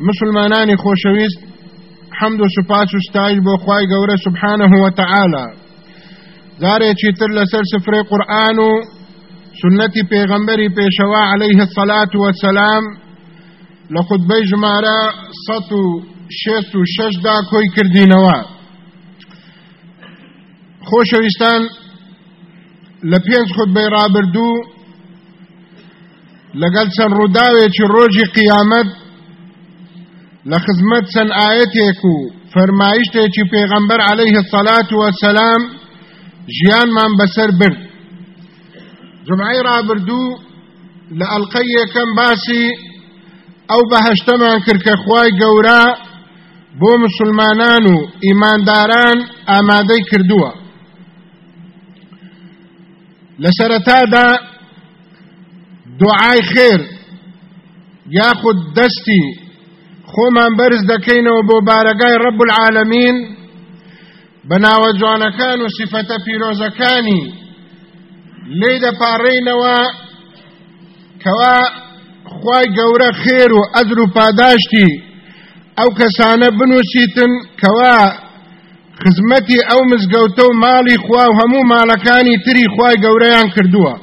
مسلمانانی خۆشەویست حەمد و سوپاس و ستایش بۆ خی گەورە سبحانه وتعالى جارێکی تر لەسەر سفرەی قورآن و سنەتی پێغەمبەری پێشەوە عليه الصلاة والسلام لە خودبەی ژمارە سەد و شێست و شەشدا کۆی کردینەوە. خۆشەویستان لە پێنج خودبەی ڕابردوو لەگەڵ چەند ڕووداوێکی ڕۆژی قیامەت لە خزمەت چەند ئاەتێک و فەرمایشتێکی پێغەمبەر عليه الصلاة والسلام ژیانمان بەسەر برد جمعی ڕابردوو لە ئەڵلقەی یەکەم باسی ئەو بەهشتەمان کرد کە خوای گەورە بۆ مسلمانان و ئیمانداران ئامادەی کردووە لە سەرەتادا خۆمان بەرز دەکەینەوە بۆ بارەگای ڕب العالمین بەناوە جوانەکان و سیفەتە پیرۆزەکانی. لێ دەپاڕێینەوە کەوا خوای گەورە خێر و ئەدر و پاداشتی ئەو کەسانە بنووسیتن کەوا خزمەتی ئەو مزگەوتە و ماڵی خوا و هەموو ماڵەکانی تری خوای گەورەیان کردووە.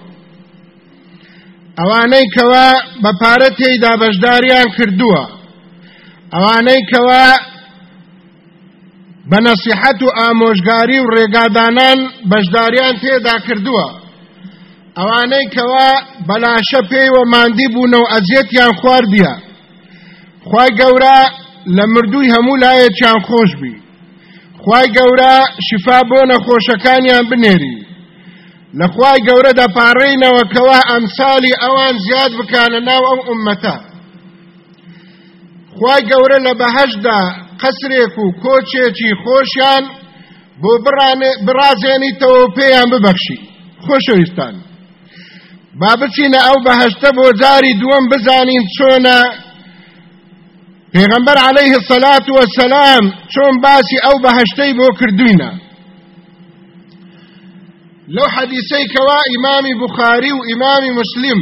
ئەوانەی کەوا بە پارە تێیدا بەشداریان کردووە. ئەوانەی کەوا بە نەسیحەت و ئامۆژگاری و ڕێگادانان بەشداریان تێدا کردووە. ئەوانەی کەوا بەلاشە پێیوە ماندی بوونە و ئەزیەتیان خواردیە خی گەورە لە مردووی هەموو لایەکیان خۆش بی. خی گەورە شفا بۆ نەخۆشەکانیان بنێری. لە خی گەورە دەپارڕینەوە کەوا ئەمسالی ئەوان زیاد بکانە ناو ئەو ئومەتە. خی گەورە لە بەهشدا قەسرێک و کۆچێکی خۆشیان بۆ بڕازێنیتەوە پێیان ببەخشی. خۆشەویستان. با بچینە ئەو بەهشتە بۆ جاری دووەم بزانین چۆنە؟ پێغەمبەر عليه الصلاة والسلام چۆن باسی ئەو بەهشتەی بۆ کردوینە؟ لەو حەدیسەی کەوا ئیمامی بخاری و ئیمامی مسلم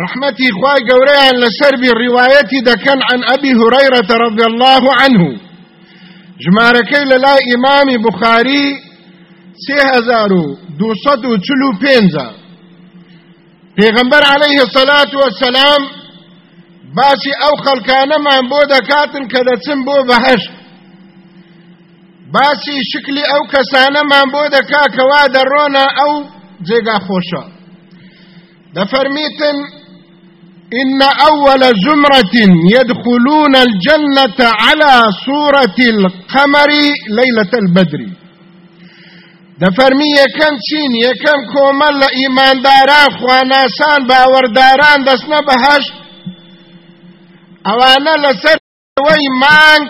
رحمتي خواي قوريان لسربي الروايتي دكن عن أبي هريرة رضي الله عنه. جماركي للا إمام بخاري سيهزارو دوصد وچلو پينزا. پیغمبر عليه الصلاة والسلام باسی ئەو خەڵکانەمان بۆ دەکاتن کە دەچن بۆ بەهشت باسی شکلی ئەو کەسانەمان بۆ دەکا کەوا دەڕۆنە ئەو جێگا خۆشە دەفەرمیتن إن أول زمرة يدخلون الجنة على صورة القمر ليلة البدر. دفرمي يكم چين يكم كومل لإيمان داران خواناسان باورداران دسنا بهش أوانا لسر وي مانگ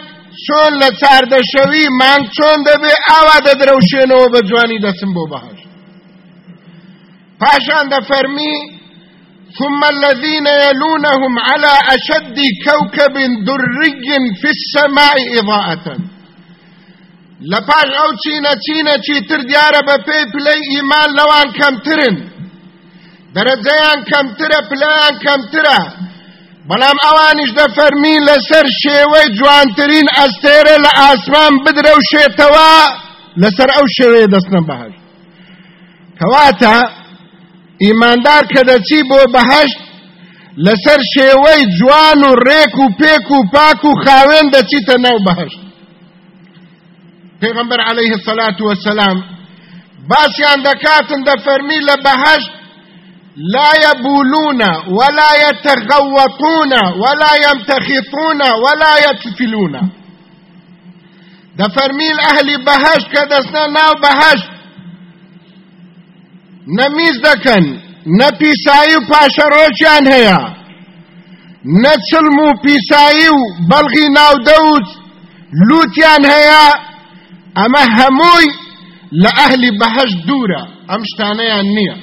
چۆن لە چاردەشەوی مانگ چۆن دەبێ ئاوا دەدرەوشێنەوە بە جوانی دەچم بۆ بەهاش پاشان دەفەرمی ثم الذين يلونهم على أشد كوكب دري في السماء إضاءة. لپاش ئەو چینە چینە چیتر دیارە بە پێی پلەی ئیمان لەوان کەمترن. دەرەجەیان کەمترە پلەیان کەمترە. بەڵام ئەوانیش دەفەرمی لەسەر شێوەی جوانترین ئەستێرە لە ئاسمان بدرە و شێتەوە لەسەر ئەو شێوەیە دەستنە بەهشت کەواتە ئیماندار کە دەچی بۆ بەهشت لەسەر شێوەی جوان و ڕێک و پێک و پاک و خاوێن دەچیتە ناو بەهشت پێغمبەر عليه الصلاة والسلام باسیان دەکاتن دەفەرمی لە بەهشت لا يبولون ولا يتغوطون ولا يمتخطون ولا يتفلون دفرميل أهل بهشت كدسنا ناو بهشت نميز دكن نبيسايو پاشەڕۆچیان هەیە. نەچلم و پیسایی و بەڵغی ناودەوت لوتیان هەیە. ئەمە هەمووی لە ئەهلی بەهەش دوورە ئەم شتانەیان نییە.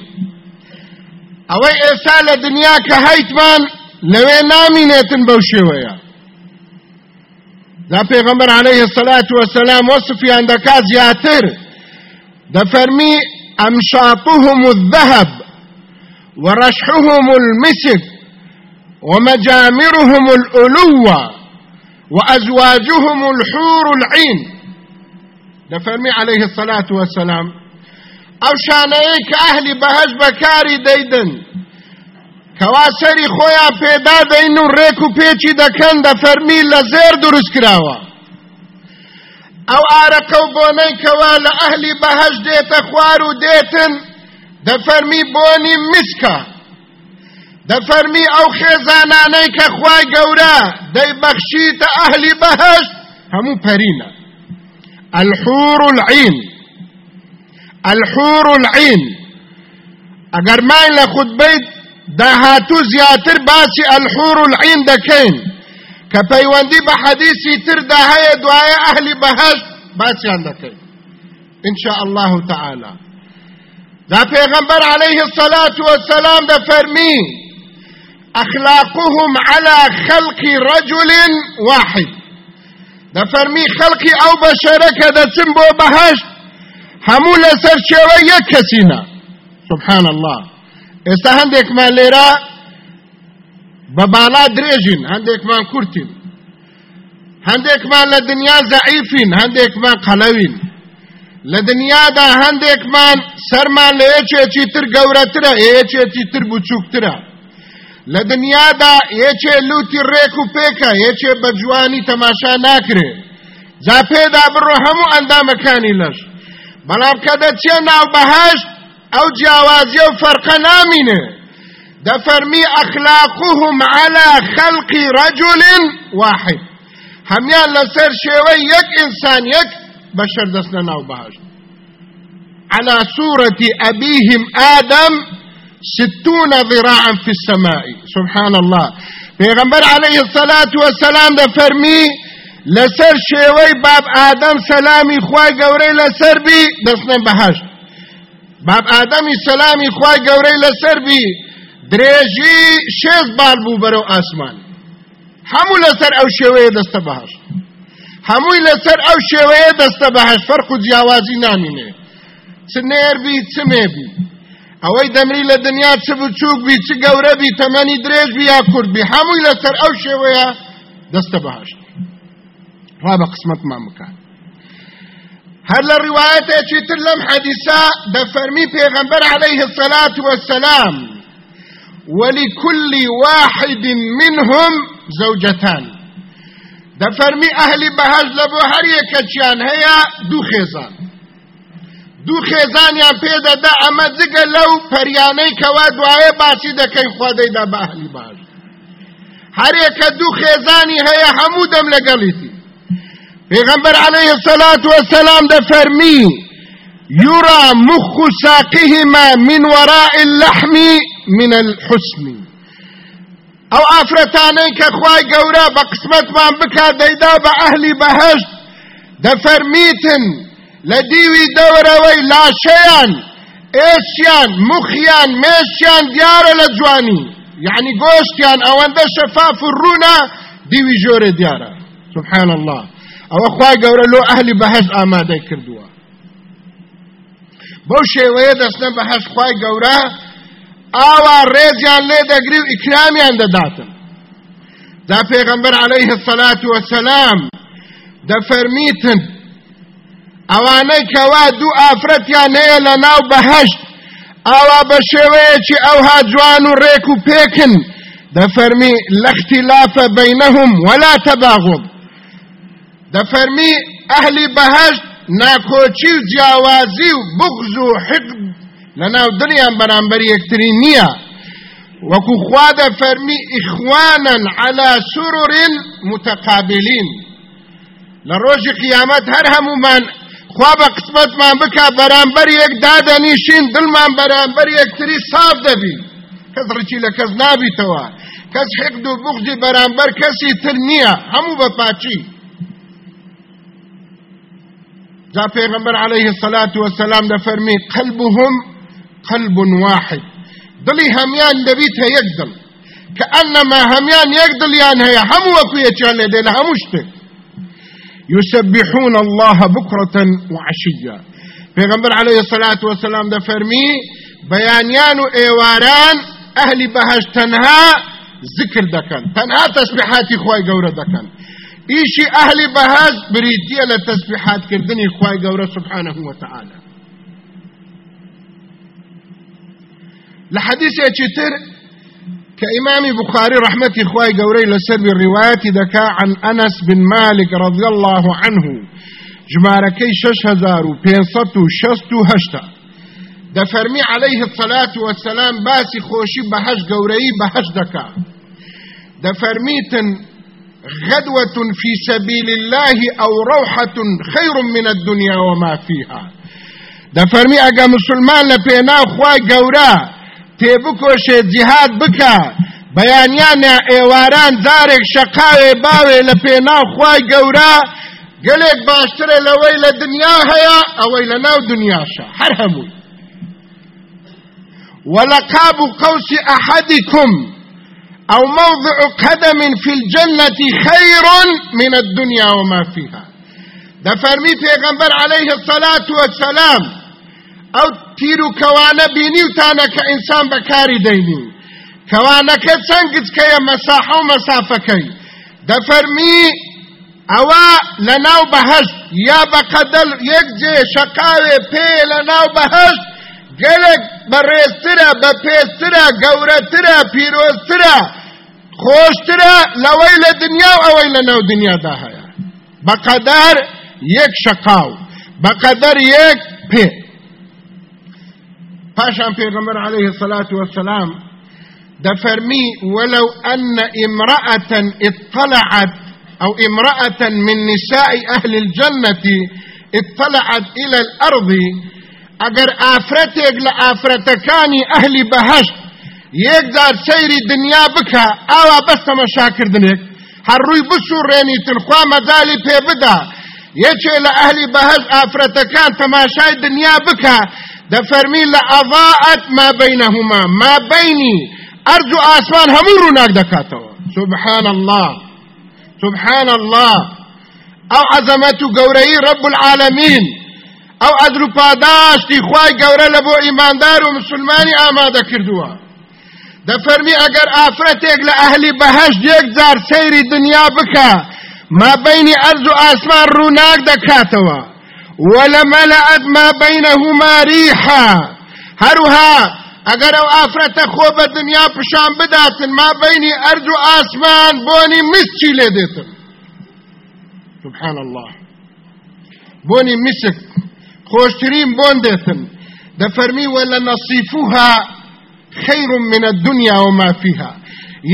ئەوەی ئێستا لە دنیا کە هەیتمان لەوێ نامینێتن بەو شێوەیە. دا پێغەمبەر عليه الصلاة والسلام وصفیان دەکا زیاتر. دەفەرمی أمشاطهم الذهب ورشحهم المسك ومجامرهم الألوة وأزواجهم الحور العين. دفرمي عليه الصلاة والسلام. ئەو شانەیە کە ئەهلی بەهەش بەکاری دەیدن کەوا سەری خۆیان پێدا دەین و ڕێک و پێچی دەکەن دەفەرمی لە زێر دروست کراوە ئەو ئارەکە و بۆنەی کەوا لە ئەهلی بەهەش دێتە خوار و دێتن دەفەرمی بۆنی مسکە دەفەرمی ئەو خێزانانەی کە خوای گەورە دەیبەخشیتە ئەهلی بەهەش هەموو پەرینە الحور العين. الحور العين. اگر ما لە خودبەیت داهاتوو زیاتر باسی الحور العين دەکەین کە پەیوەندی بە حەدیسی تردا هەیە دوایە ئەهلی دەکەین إن شاء الله تعالى. ذا پیغمبر عليه الصلاة والسلام ده فرمي أخلاقهم على خلق رجل واحد. ده فرمي خلقي أو بشرك ده سنبو بهشت. همو لسر شێوە یەک کەسینە سبحان الله. ئێستا هەندێکمان لێرە بە بالا درێژین هەندێکمان کورتین. هەندێکمان لە دنیا زەعیفین هەندێکمان قەلەوین. لە دنیادا هەندێکمان سەرمان لە یەکێکی تر گەورەترە یەکێکی تر بچووکترە. لە دنیادا یەکێ لوتی ڕێک و پێکە یەکێ بە جوانی تەماشا ناکرێ. جا پێدا بڕۆ هەموو ئەندامەکانی لەش. بەڵام کە دەچێ ناو بەهشت ئەو جیاوازیە و فەرقە نامینێ. دەفەرمی ئەخلاقهم على خلق رجل واحد. هەمیان لەسەر شێوەی یەک ئینسان یەک بەشەر دەستنە ناو بەهشت على صورة أبيهم آدم ستون ذراعا في السماء. سبحان الله. پیغمبر عليه الصلاة والسلام ده فرمي لسر شێوەی باب ئادەم سەلامی خوای گەورەی لەسەر بی دەستنێن بەهشت باب ئادەمی سەلامی خوای گەورەی لەسەر بی درێژی شێز بال بوو بەرەو ئاسمان. هەموو لەسەر ئەو شێوەیە دەستە بەهشت. هەمووی لەسەر ئەو شێوەیە دەستە بەهشت. فەرق و جیاوازی نامینێ. چ نێر بی چمێ بی ئەوەی دەمری لە دنیا چ بچووک بی چ گەورە بی تەمەنی درێژ بی یا کورد بی. هەمووی لەسەر ئەو شێوەیە دەستە بەهشت. رابع قسمت ما مكان هل الروايات تر لم حديثا دفرمي پیغمبر عليه الصلاة والسلام ولكل واحد منهم زوجتان. دفرمي أهل بهج لبو هر يكتشان هيا دو خيزان. دو خيزان يا پیدا دا أما دقا لو پرياني كوا دعاية باسي دا كي خوا دا با أهل بهج هەرێکە دوو خێزانی هەیە هەموو دەم لەگەڵیتی پێغەمبەر عليه الصلاة والسلام دەفەرمی يرى مخ ساقهما من وراء اللحم من الحسن. او ئافرەتانەی کە خوای گەورە بە قسمەتمان بکا دەیدا بە ئەهلی بەهشت دەفەرمیتن لە دیوی دەورەوەی لاشەیان ئێسیان مخیان مێشیان دیارە لە جوانی. یعنی گۆشتیان ئەوەندە شەفاف ڕوونە دیوی ژۆرە دیارە. سبحان الله ئەوە خوای گەورە لۆ ئەهلی بەهشت ئامادەی کردووە. بەو شێوەیە دەستنە بەهشت خوای گەورە ئاوا ڕێزیان لێ دەگری و ئیکرامیان دەداتن دا پێغەمبەر عليه الصلاة والسلام دەفەرمیتن ئەوانەی کەوا دوو ئافرەتیان هەیە لە ناو بەهشت ئاوا بە شێوەیەکی ئەوها جوان و ڕێک و پێکن دەفەرمی لەختیلافە بینەهم ولا تەباغض دەفەرمی ئەهلی بەهشت ناکۆچی و جیاوازی و بغز و حقد لەناو دڵیان بەرامبەر یەکتری نییە وەکو خوا دەفەرمی ئیخوانن على سرر متقابلین لە ڕۆژی قیامەت هەر هەمومان خوا بە قسمەتمان بکە بەرامبەر یەک دادەنیشین دڵمان بەرامبەر یەکتری صاف دەبی کەس ڕچی لە کەس نابیتەوە کەس حقد و بغزی بەرامبەر کەسی تر نییە هەموو بە پاچی. جا پیغمبر عليه الصلاة والسلام ده فرمي قلبهم قلب واحد. دلي هميان دبيتها يقدل كأنما هميان يقدل يعني هي هم وكو يتشان لدي لها مشتك يسبحون الله بكرة وعشية پیغمبر عليه الصلاة والسلام ده بيانيان ايواران أهل بهش تنها ذكر دكان تنها تسبيحاتي خواي قورة دكان ئیشی ئەهلی بەهاز بریتە لە تەسبیحاتکردنی گەورە سبحانه وتعالى لە حەدیثێکی تر كإمام بخاري رحمة إخوائي قوري لسر الروايات دكا عن أنس بن مالك رضي الله عنه. جماركي شش هزار و بينصت شست هشتا دفرمي عليه الصلاة والسلام باسي خوشي بهش قوري بهش دكا دفرميتن غدوة في سبيل الله أو روحة خير من الدنيا وما فيها. دا فرمي اگا مسلمان لپینا گورا تیبکوش جهاد بکا بيانيان ايواران زارك شقاوي باوي لپینا خواه گورا قلق باشتر لوي لدنيا هيا اوي لناو دنيا شا هر هموي ولقاب قوس احدكم أو موضع قدم في الجنة خير من الدنيا وما فيها. ده فرمي پیغمبر عليه الصلاة والسلام تیر و کەوانە بینی وتانە کە ئینسان بەکاری دەینی. کەوانەکە چەند گچکەیە مەساحە و مەسافەکەی. دەفەرمی ئەوە لە ناو بەهشت یا بەقەدەل یەک جێ شەقاوێ پێ لە ناو بەهشت گەلێک بەڕێزترە بە پێسترە گەورەترە پیرۆزترە خۆشترە لەوەی لە دنیا و ئەوەی لە ناو دنیادا هەیە. بەقەدەر یەک شەقاو بەقەدەر یەک پێ. پاشان پێغەمبەر عليه الصلاة والسلام دفرمي ولو أن امرأة اطلعت أو امرأة من نساء أهل الجنة اطلعت إلى الأرض أجر آفرتك لآفرتكاني أهل بهشت یەک جار سەیری دنیا بکە ئاوا بەس تەمەشاکردنێک هەر ڕووی بسوڕێنی تنخوا مەدالی پێ بدا. یەکێ لە ئەهلی بەهەز ئافرەتەکان تەماشای دنیا دەفەرمی لە ئەضاعەت ما بینەهما ما بینی ئەرز و ئاسمان هەموو ڕووناک دەکاتەوە سبحان الله سبحان الله ئەو عەزەمەت و گەورەی رب العالمین. ئەو ئەدر و پاداشتی خوای گەورە لە بۆ ئیماندار و مسلمانی ئامادە کردووە دەفەرمی ئەگەر ئافرەتێک لە ئەهلی بەهەش یەک جار سەیری دنیا بکە ما بینی ئەرز و ئاسمان ڕووناک دەکاتەوە ولملأت ما بينهما ريحا. هروها اگر أو ئافرەتە خۆ بە دنیا پشان بداتن ما بینی ئەرز و ئاسمان بۆنی مسچی لێ دێتن سبحان الله بۆنی مسک خۆشترین بۆن دێتن دەفەرمی وەلە نەصیفوها خير من الدنيا وما فيها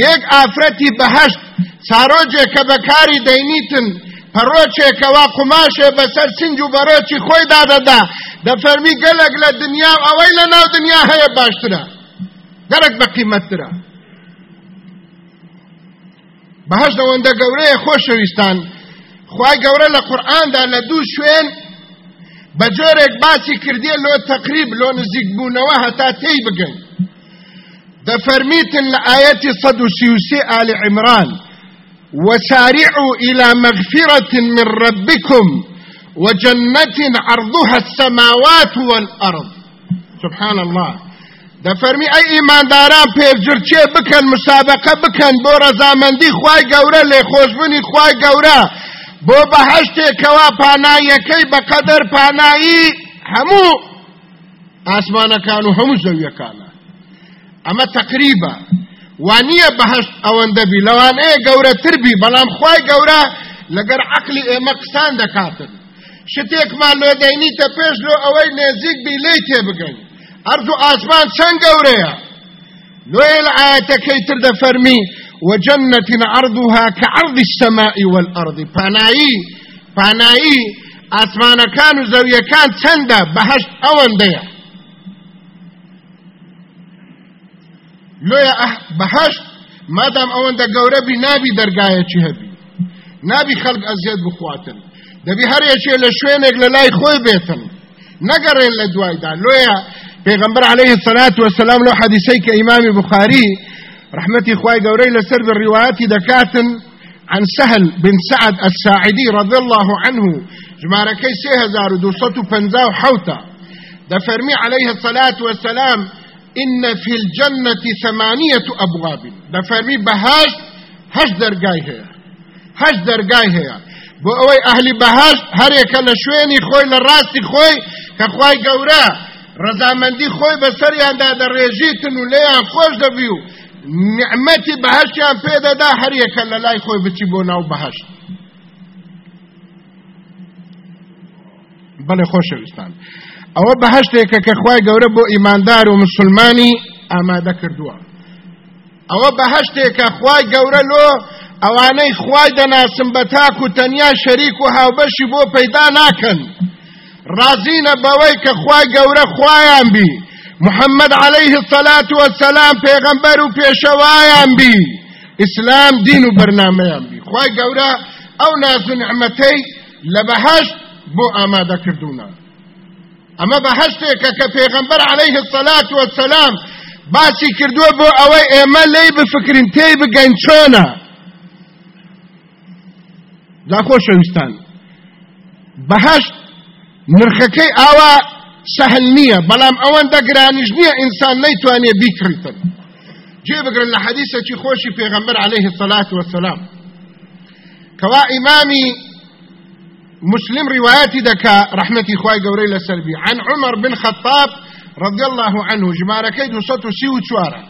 یەک ئافرەتی بەهشت سارۆجێک کە بەکاری دەینیتن پەڕۆچێکەوە قوماشێ بەسەر سنج و بەڕۆکی خۆی دادەدا دەفەرمی گەلک لە دنیا ئەوەی لە ناو دنیا هەیە باشترە گەلک بە قیمەتترە بەهشت ئەوەندە گەورەیە خۆشەویستان خی گەورە لە قورآاندا لە دوو شوێن بە جۆرێک باسی کردێ لۆ تەقریب لۆ نزیک بوونەوە هەتا تێی بگەین دەفەرمیتن لە ئاەتی 133 آل عمران. وسارعوا إلى مغفرة من ربكم وجنة عرضها السماوات والأرض. سبحان الله. دەفەرمی ئەی ئیمانداران پێرجرچێ بکەن مسابقە بکەن بۆ ڕەزامەندی خوای گەورە لێ خۆشببوونی خوای گەورە. بۆ بەهشتێکەوە پانایەکەی بەقەدەر پانایی هەموو ئاسمانەکان و هەموو زەویەکانە. ئەمە تقریبە وانییە بەهشت ئەوەندە بی لەوانەیە گەورەتر بی بەڵام خی گەورە لەگەر عقلی ئێمە قسان دەکاتن شتێکمان لۆ دەینیتە پێش لۆ ئەوەی نێزیک بی لی تێبگەین ئەرز و ئاسمان چەند گەورەیە لۆێ لە ئاەتەکەی تر دەفەرمی وجنة عرضها كعرض السماء والأرض. پانایی پانایی ئاسمانەکان و زەویەکان چەندە بەهشت ئەوەندەیە لۆیە بەهشت. مادام ئەوەندە گەورە بی نابی دەرگایەکی هەبی؟ نابی خەڵک ئەزیێت بخواتن. دەبی هەرێکێ لە شوێنێک لە لای خۆی بێتن. نەگەڕێن لە دوایدا. لۆیە پێغمبەر عليه الصلاة والسلام لو حديثي كإمام بخاري رحمتي خواي قوري لسر بالروايات دكاتن عن سهل بن سعد الساعدي رضي الله عنه جماركي سيهزار دوسطو فنزاو حوتا دفرمي عليه الصلاة والسلام إن في الجنة ثمانية أبواب. دفرمي بهاش هش درقاي هي هش درقاي هي بو اوي أهلي بهاش هر لشويني خوي لراستي خوي كخواي قورا ڕەزامەندی خۆی بەسەریاندا دەڕێژیتن و لێیان خۆش دەبی و نعمەتی بەهشتیان پێدەدا هەریەکە لە لای خۆی بچی بۆ ناو بەهشت بەڵێ خۆشەویستان. ئەوە بەهشتێکە کە خوای گەورە بۆ ئیماندار و مسلمانی ئامادە کردووە. ئەوە بەهشتێکە خوای گەورە لۆ ئەوانەی خوای دەناسم بە تاک و تەنیا شەریک و هاوبەشی بۆ پەیدا ناکەن. رازینە بەوەی کە خوای گەورە خوایان بی. محمد عليه الصلاة والسلام پیغمبر و پێشەوایان بی. ئیسلام دین و بەرنمەیان بی. خوای گەورە ئەو ناز و نعمەتەی لە بەهشت بۆ ئامادەکردوونە ئەمە بەهشتێکە کە پێغمبەر عليه الصلاة والسلام باسی کردووە بۆ ئەوەی ئێمە لی بفکرین تێی بگەین چۆنە؟ دا خۆشەویستان بەهشت نرخەکەی ئاوا سهل نییە بەڵام ئەوەندە گرانیش نییە ئینسان نەیتوانێ بیکڕیتن جێ بگرن لە حەدیثێکی خۆشی پێغەمبەر عليه الصلاة والسلام کەوا ئیمامی مسلم رواياتي دكا رحمتي خواي قوري لسربي عن عمر بن خطاب رضي الله عنه جمارة كيد وسطو سيو تشوارا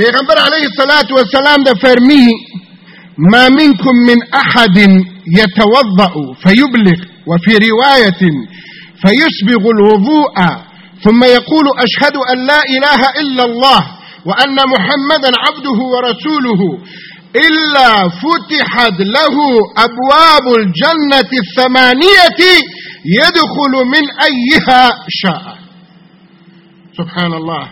پیغمبر عليه الصلاة والسلام ده فرميه ما منكم من أحد يتوضأ فيبلغ وفي رواية فيسبغ الوضوء ثم يقول أشهد أن لا إله إلا الله وأن محمدا عبده ورسوله. إلا فتحت له أبواب الجنة الثمانية يدخل من أيها شاء. سبحان الله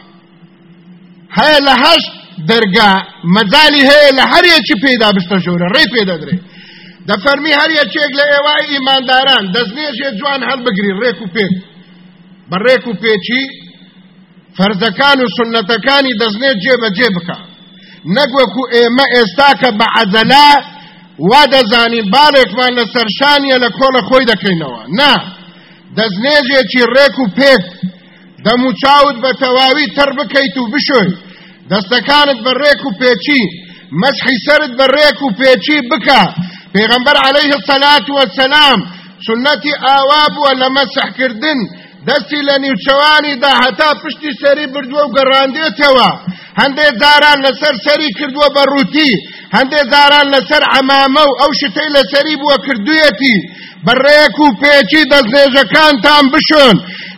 هاي لهش درجة مزالي هاي لهر يچي پیدا بستجورة ري پیدا دري دەفەرمی هەر یەکێک لە ئێوای ئیمانداران دەستنێژێ جوان هەڵبگری ڕێک و پێک بە ڕێک و پێچی فەرزەکان و سنەتەکانی دەستنێت جێبەجێ بکە نەگوەکو ئێمە ئێستا کە بە عەزەلا وا دەزانین باڵێکمان لە سەرشانیە لە کۆڵە خۆی دەکەینەوە. نا دەستنێژێکی ڕێک و پێک دەموچاوت بە تەواوی تەر بکەیت و بشۆی. دەستەکانت بە ڕێک و پێچی مەسحی سرت بە ڕێک و پێچی بکە. پیغمبر علیه الصلاة والسلام سنتی آواب و لمسح کردن دەستی لە نیوچەوانی دا هەتا پشتی سەری بردووە و گەڕاندێتەوە. هەندێک جاران لەسەر سەری کردووە بە ڕووتی هەندێک جاران لەسەر ئەمامە و ئەو شتەی لەسەری بووە کردویەتی. بەڕێک و پێچی دەستێژەکانتان بشۆن.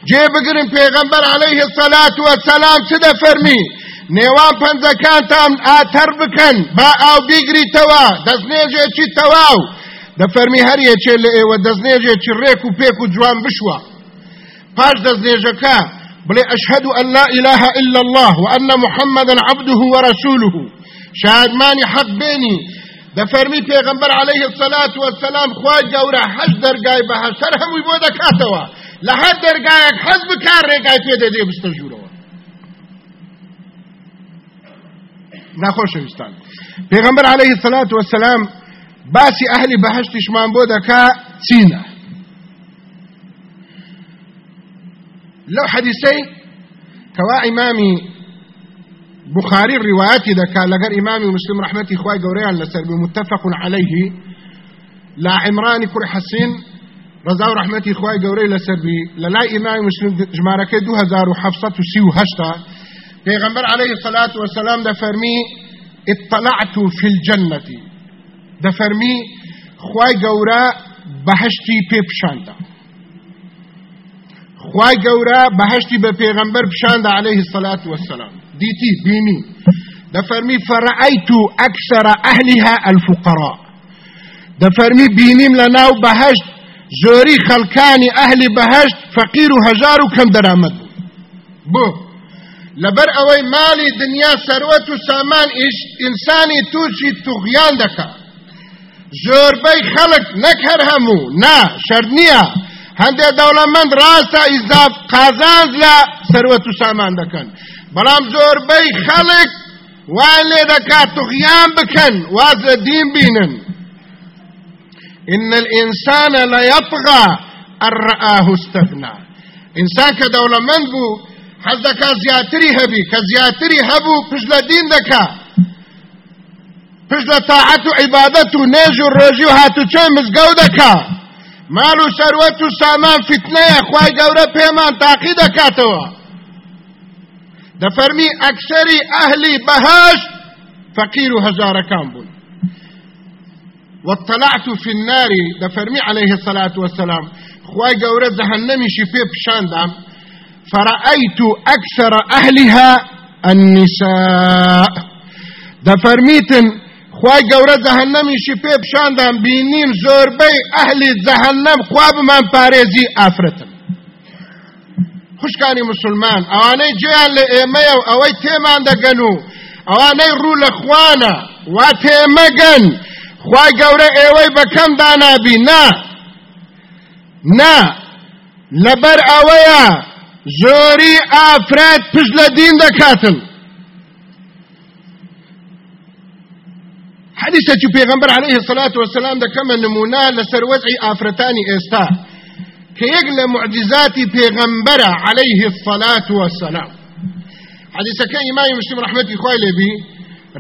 جێبگرن پێغەمبەر عەلەیه السەلات وەسەلام چ دەفەرمی؟ نێوان پەنجەکانتان ئاتەر بکەن با ئاو بیگریتەوە دەستنێژێکی تەواو. دەفەرمی هەریەکێ لە ئێوە دەستنێژێکی ڕێک و پێک و جوان بشوە. پاش دەستنێژەکە بڵێ ئەشهد أن لا إله إلا الله وأن محمدا عبده ورسوله. شادمانی حق بێنی دەفەرمی پێغمبەر عليه الصلاة والسلام حەج دەرگای بە هەسەر هەمووی بۆ دەکاتەوە لە هەر دەرگایەک حەز بکار ڕێگای پێ دەدێ بستە ژوورەوە ناخۆشەویستان پێغمبەر عليه الصلاة والسلام باسی ئەهلی بەهشتیشمان بۆ دەکا چینە لو حديثي كوا إمامي بخاري الروايات ذكا لقر إمامي مسلم رحمتي إخوائي قوريان لسر بمتفق عليه. لا عمران كل حسين رضاو رحمتي إخوائي قوري لسر بي للا إمامي مسلم جمارك دو هزار وحفصة سيو هشتا. پیغمبر عليه الصلاة والسلام ده فرمي اطلعت في الجنة. ده فرمي خواي قورا بهشتي بيبشاندا خوای گەورە بەهشتی بە پێغەمبەر عليه الصلاة والسلام. دیتی بینی. دەفەرمی فرأيت أكثر أهلها الفقراء. دەفەرمی بینیم لە ناو بەهشت زۆری خەڵکانی ئەهلی بەهشت فەقیر و هەژار و کەم دەرامەت. بۆ. لەبەر ئەوەی دنیا و سامان ئینسانی تووشی توغیان دەکا. زۆربەی خەڵک نەک هەر هەموو. نا شەر هەندێ دەوڵەمەند ڕاستە ئیزاف قازانز لە سەروەت و سامان دەکەن. بەڵام زۆربەی خەڵک وان لێ دەکات توغیان بکەن واز لە دین بینن. إن الإنسان ليطغى أن رآه استغنى. إنسان كدولة من بو حزك زياتري هبي كزياتري هبو پشل دين دكا پشل طاعت عبادت نيج الرجي هاتو چه مزگو دكا مال و سەروەت و سامان فتنەیە خی گەورە پێمان تاقی دەکاتەوە دەفەرمی ئەکسەری ئەهلی بەهاش فەقیر و هەزارەکان بوون واطلعت في النار دفرمي عليه الصلاة والسلام خواي قورة جهنمي شفي بشاندام فرأيت أكثر أهلها النساء. دفرميتن خوای گەورە جەهەنەمیشی پێ پیشاندان بینیم زۆربەی ئەهلی جەهەنەم خوا بمان پارێزی ئافرەتن خوشکانی مسلمان ئەوانەی جیان لە ئێمەیە و ئەوەی تێمان دەگەن و ئەوانەی ڕوو لە خوانە وا تێمەگەن خوای گەورە ئێوەی بەکەم دانابی نا. نا. لەبەر ئەوەیە زۆری ئافرەت پشت لە دین دەکاتن. حديثة پیغمبر عليه الصلاة والسلام كما نمونا لسر وضعي آفرتاني إستا. كيق لمعجزات پیغمبر عليه الصلاة والسلام. حديثة كان إمام مسلم رحمة إخوائي بي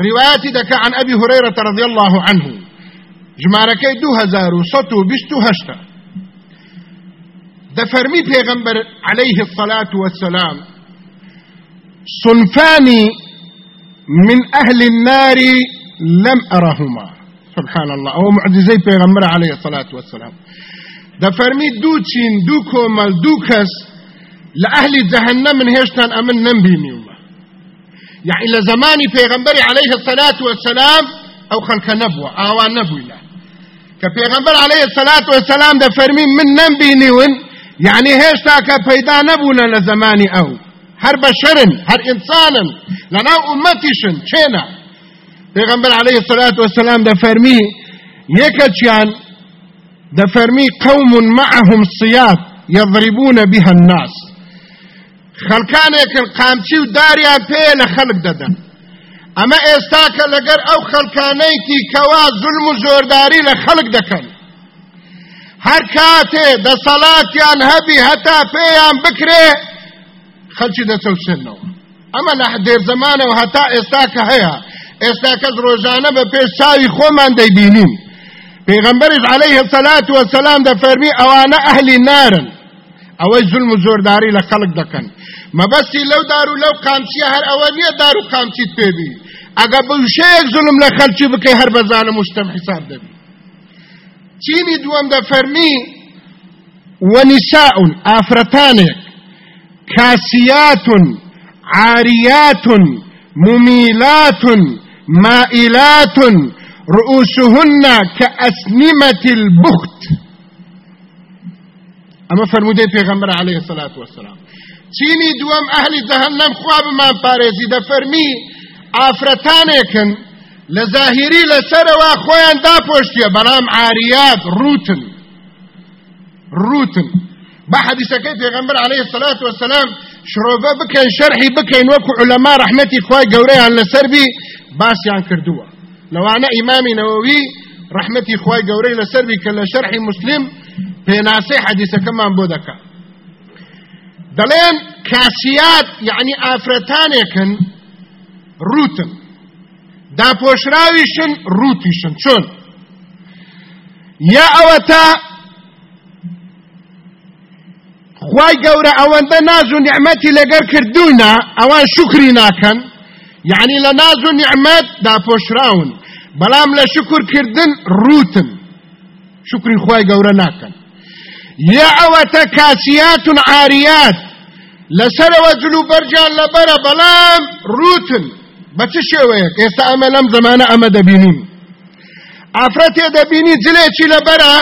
رواياتي دك عن أبي هريرة رضي الله عنه. جماركي دو هزارو سطو بشتو هشتا. ده فرمي پیغمبر عليه الصلاة والسلام. صنفاني من أهل النار لم أرهما سبحان الله أو معجزي پیغمبر عليه الصلاة والسلام. ده فرمي دو چين دو كومل دو كس لأهل جهنم من هشتان أمن نمبيني وما يعني إلى زماني پیغمبر عليه الصلاة والسلام أو خلق نبوة آوان نبوة كبيغمبر عليه الصلاة والسلام ده فرمي من نمبيني ون يعني هشتا كبيدا نبونا لزماني أو. هر بشرن هر إنسانا لنا أمتشن چينا پیغمبر علیه الصلاة والسلام ده فرمی یکچیان ده فرمی قوم معهم صياد يضربون بها الناس. خلقانێک قامچی و داریان پێ لە خەڵک دەدەن. ئەمە ئێستاکە لەگەر ئەو خەڵکانەیتی کەوا زولم و زۆرداری لە خەڵک دەکەن. هەر کاتێ دەسەڵاتیان هەبی هەتا پێیان بکرێ خەلکی دەچەوسێنەوە. ئەمە لە دێر زمانەوە هەتا ئێستاکە هەیە. ئێستا کەس ڕۆژانە بە پێش چاوی خۆمان دەیبینین پێغەمبەرش عليه الصلاة والسلام دەفەرمی ئەوانە ئەهلی نارن. ئەوەی زولم و زۆرداری لە خەڵک دەکەن مەبەستی لەو دار و لەو قامچیە هەر ئەوە نییە دار و قامچیت پێبی ئەگە بوشەیەک زولم لە خەلکی بکەی هەر بەزانە مشتەم حساب دەبی چینی دووەم دەفەرمی ونساء ئافرەتانێک کاسیات عاریات مميلات مائلات رؤوسهن كأسنمة البخت. أما فرمودي پیغمبر عليه الصلاة والسلام. چینی دوام ئەهلی جەهەنەم خوا بمان پارێزی دەفەرمی ئافرەتانێکن لە زاهیری لەسەرەوە خۆیان داپۆشتیە بەڵام عاریات ڕوتن. ڕوتن. بە حەدیسەکەی پێغەمبەر عليه الصلاة والسلام شرۆبە بکەین شەرحی بکەین وەکو علەما ڕەحمەتی خوای گەورەیان لەسەر بی باسییان کردووە. لەوانە ئیمامی نەوەوی ڕەحمەتی خوای گەورەی لەسەر بی کە لە شەرحی مسلم پێناسەی حەدیسەکەمان بۆ دەکات دەڵێن کاسیات یعنی ئافرەتانێکن ڕوتن داپۆشراویشن ڕوتیشن چۆن؟ یا ئەوە تا خی گەورە ئەوەندە ناز و نیعممەتی لەگەر کردوونە ئەوان شکری ناکەن. یعنی لە ناز و نیعممەت داپۆشراون. بەڵام لە شکرکردن ڕوتن شکری خی گەورە ناکەن. یا ئەوەتە کاسیات و عاریات. لەسەرەوە جلو بەرجان لەبەرە بەڵام ڕوتن بە چ شێوەیەک ئێستا ئەمە لەم زمانە ئەمە دەبینین. ئافرەتێ دەبینی جلێکی لەبەرە؟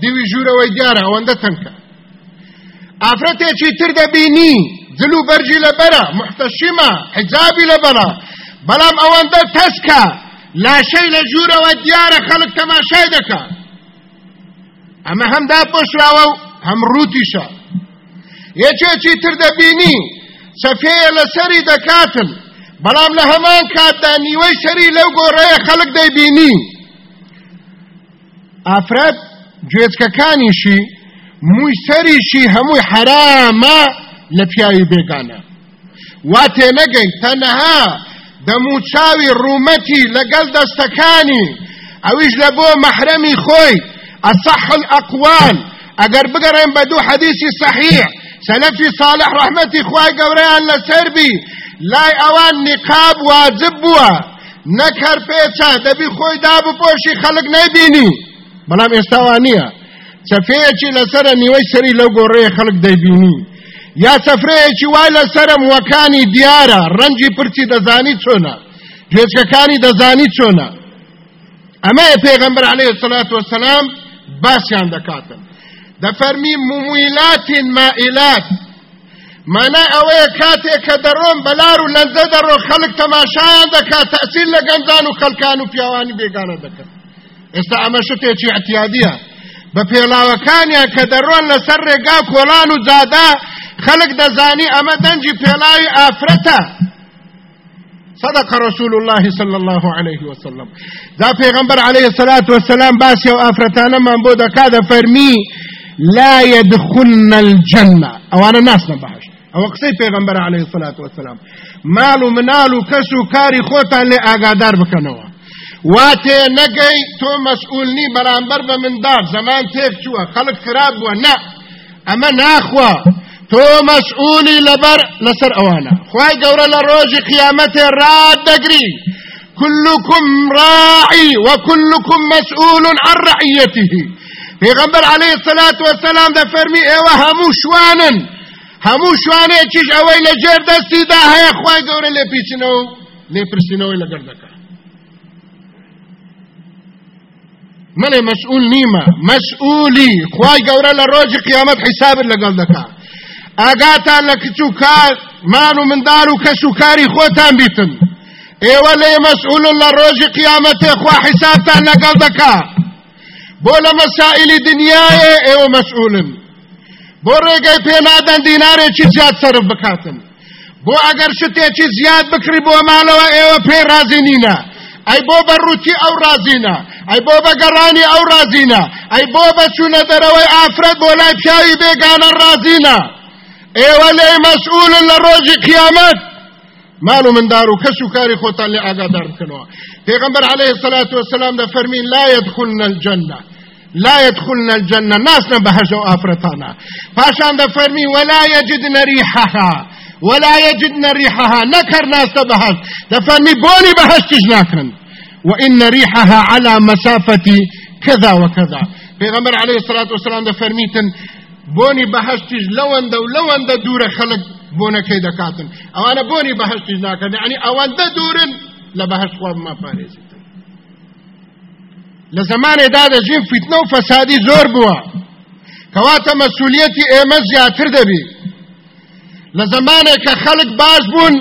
دیوی ژوورەوەی دیارە ئەوەندە تەنکە. ئافرەتێکی تر دەبینی جلو بەرجی لەبەرە محتەشیمە حجابی لەبەرە بەڵام ئەوەندە تەسکە لاشەی لە ژوورەوە دیارە خەڵک تەماشای دەکات ئەمە هەمدا پۆشراوە و هەم ڕوتیشە یەکێکی تر دەبینی سەفەیە لەسەری دەکاتن بەڵام لە هەمان کاتدا نیوەی سەری لەو گۆڕەیە خەڵک دەیبینی ئافرەت گوێچکەکانیشی مووی سەریشی هەمووی حرامە لە پیاوی بێگانە وا تێنەگەی تەنەها دەموچاوی ڕوومەتی لەگەڵ دەستەکانی ئەویش لە بۆ مەحرەمی خۆی أصح الأقوال. أقر بقرين بدو حديثي صحيح سلفي صالح رحمتي خواهي قوريان لسربي لا اوان نقاب واجب بوا. نكر فيتا دبي خوي دابو بوشي خلق نبيني بلام استوانية سفيتي لسر نيوي سري لو قوري خلق ديبيني يا سفريتي واي لسر موكاني ديارة رنجي پرتي دزاني چونا جوزككاني دزاني چونا اما پیغمبر عليه الصلاة والسلام باسیان دەکاتن. دەفەرمی ممویلات مائلات. مانای ئەوەیە کاتێک کە دەڕۆم بەلار و لەنزە دەڕۆ خەڵک تەماشایان دەکات تەسیل لە گەنجان و خەلکان و پیاوانی بێگانە دەکەن. ئێستا ئەمە شتێکی احتیادیە بە پێڵاوەکانیان کە دەڕۆن لەسەر ڕێگا کۆلان و جادا خەڵک دەزانی ئەمە دەنجی پێڵاوی ئافرەتە صدق رسول الله صلى الله عليه وسلم. ذا پیغمبر عليه الصلاة والسلام باسي وآفرتانا من بودا كذا فرمي لا يدخلن الجنة أو آنا ناس نبهش أو قصي پیغمبر عليه الصلاة والسلام. مالو منالو كسو كاري خوتا لأغادار بكنوا واتي نقي تو مسؤولني برانبر من دار زمان تيك شوى خلق خراب ونا اما ناخوا. تۆ مەسئولی لەبەر لەسەر ئەوانە خی گەورە لە ڕۆژی قیامەتێ ڕاد دەگری كلكم راعي وكلكم مسؤول عن رعيته پیغمبر عليه الصلاة والسلام ده فرمي أيوه همو شوانن. همو شوانه چیش اوی لجر دستی دا هیا خواهی گوره لی پیچنو لی پرسینوی لگر دکا. من مسؤول نیما مسؤولی خواهی گوره لروج قیامت حساب لگل دکا. ئاگاتان لە کچ و کار مان و مندار و کەس و کاری خۆتان بیتن. ئێوە لێ مەسئولن لە ڕۆژی قیامەتێ خوا حیسابتان لەگەڵ دەکا. بۆ لە مەسائلی دنیاە ئێوە مەسئولن. بۆ ڕێگەی پێنادەن دینارێکی زیاد سرف بکاتن. بۆ ئەگەر شتێکی زیاد بکری بۆ ماڵەوە ئێوە پێ رازی نینە. ئەی بۆ بەڕووتی ئەو رازینە. ئەی بۆ بەگەڕانی ئەو رازینە. ئەی بۆ بەچوونە دەرەوەی ئافرەت بۆ لای پیاوی بێگانە رازینە. ئێوە لێ مەسئولن لە ڕۆژی قیامەت مال من دار و کەس و کاری خۆتان لێ ئاگادار بکەنەوە الصلاة والسلام ده فرمين لا يدخلن الجنة. لا يدخلن الجنة. ناس نبهج آفرتانا. فاشان ده فرمين ولا يجدن ريحها. ولا يجدن ريحها. نكر ناس نبهج ده فرمي بوني بهش تجناكن وإن ريحها على مسافة كذا وكذا. پێغەمبەر عليه الصلاة والسلام دەفەرمیتن بۆنی بەهشتیش لەوەندە و لەوەندە دوورە خەڵک بۆنەکەی دەکاتن. ئەوانە بۆنی بەهشتیش ناکەن یەعنی ئەوەندە دوورن لە بەهشت خوا بمانپارێزیتن. لە زمانێدا دەژین فیتنە و فەسادی زۆر بووە. کەواتە مەسئولیەتی ئێمە زیاتر دەبی. لە زمانێک کە خەڵک باش بوون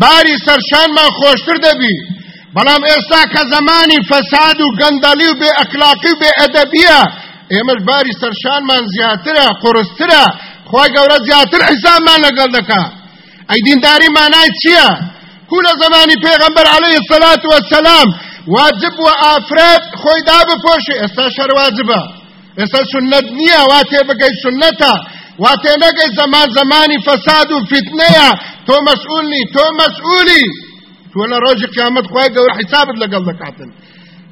باری سەرشانمان خۆشتر دەبی. بەڵام ئێستا کە زمانی فەساد و گەندەلی و بێ ئەخلاقی و بێ ئەدەبیە ئێمەش باری سەرشانمان زیاترە قڕسترە خۆی گەورە زیاتر حیسابمان لەگەڵ دەکا. ئەی دینداری مانای چییە؟ کو لە زمانی پێغەمبەر عەلەیهی سەلات وەسەلام واجب و ئافرەت خۆی دا بپۆشێ ئێستا شەر واجبە. ئێستا سنت نییە وا تێ بگەیت سنەتە وا تێ نەگەیت زەمان زەمانی فەساد و فتنەیە. تۆ مەسئولنی تۆ مەسئولی. تۆ لە ڕۆژی قیامەت خۆی گەورە حیسابت لەگەڵ دەکاتن.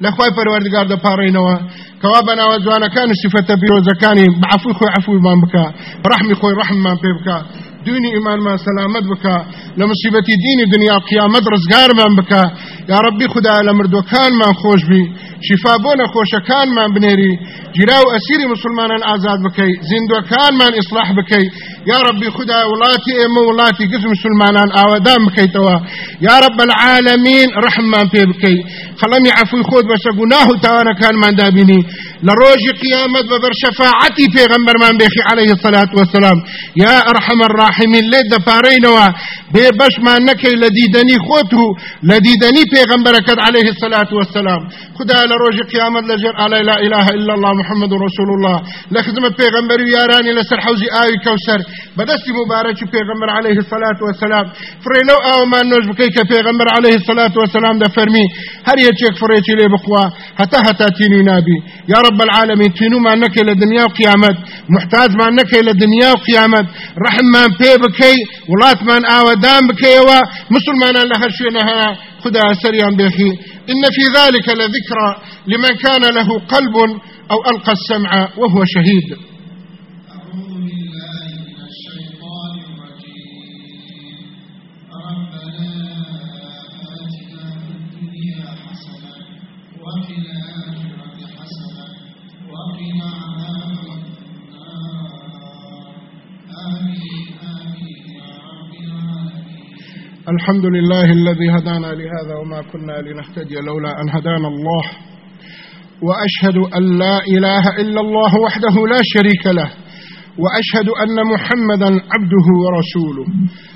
لەخوای پەروەردگار دەپاڕێنەوە کەوا بەناوە جوانەکان و سفەتە پیرۆزەکانی بەعفوی خۆی عفویمان بکە ڕەحمی خۆی ڕەحممان پێ بکە دونی ئیمانمان سەلامت بکە لە مصیبەتی دینی دنیا قیامەت ڕزگارمان بکە یا ربی خدا لە مردوەکانمان خۆش بی شفا بۆ نەخۆشەکانمان بنێری گیرا و ئەسیری مسلمانان ئازاد بکەی زیندوەکانمان ئیسلاح بکەی یا ربی خدا وڵاتی ئێمە وڵاتی گز مسلمانان ئاوادان بکەیتەوە یا رب العالمین ڕحممان پێ بکەی خەڵەمی عفوی خۆت بەسە گوناه و تاوانەکانمان دابینی لە ڕۆژی قیامەت بەبەر شەفاعەتی پێغەمبەرمان بێخی عليه الصلاة والسلام. الراحمین لێ دەپارەینەوە بێ بەشمان نەکەی لە دیدەنی خۆت و لە دیدەنی پێغەمبەرەکەت عليه الصلاة والسلام. خدا ڕۆژی قیامەت لەژێر ئالای لا إله إلا الله محمد رسول الله. لە خزمەت پێغەمبەر و یارانی لەسەر حوزی ئاوی بەدەستی مبارەکی پێغەمبەر عليه الصلاة والسلام ئاومان نۆژ بکەی کە پێغەمبەر عليه الصلاة والسلام دەفەرمی. هەر یەکێک فڕێکی لێ بخوا هەتا هەتا تینوی نابی. یا رب العالمین تینومان نەکەی لە دنیا و قیامەت. محتاجمان نەکەی لە دنیا و قیامەت. ڕحممان پێ بکەی وڵاتمان ئاوەدان بکەیەوە. مسلمانان لە هەر شوێنە هەیە خدا سريان بخي إن في ذلك لذكرى لمن كان له قلب أو ألقى السمع وهو شهيد. الحمد لله الذي هدانا لهذا وما كنا لنهتدي لولا أن هدانا الله. وأشهد أن لا إله إلا الله وحده لا شريك له. وأشهد أن محمدا عبده ورسوله.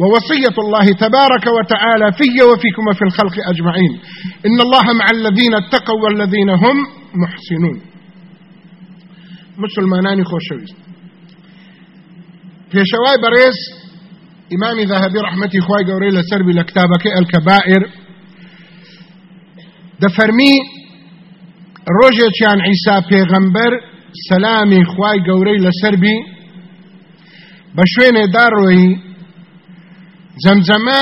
ووصية الله تبارك وتعالى في وفيكم وفي الخلق أجمعين. إن الله مع الذين اتقوا والذين هم محسنون. مسلمانان خوشويست. پێشەوای بەڕێز ئیمامی ذهبی ڕحمەتی خی گەورەی لە کتابەکەی ئەلکەبائر دەفەرمی ڕۆژێکیان عیسا پێغەمبەر سەلامی خوای گەورەی بە شوێنێدا ڕۆیی جەمجەمە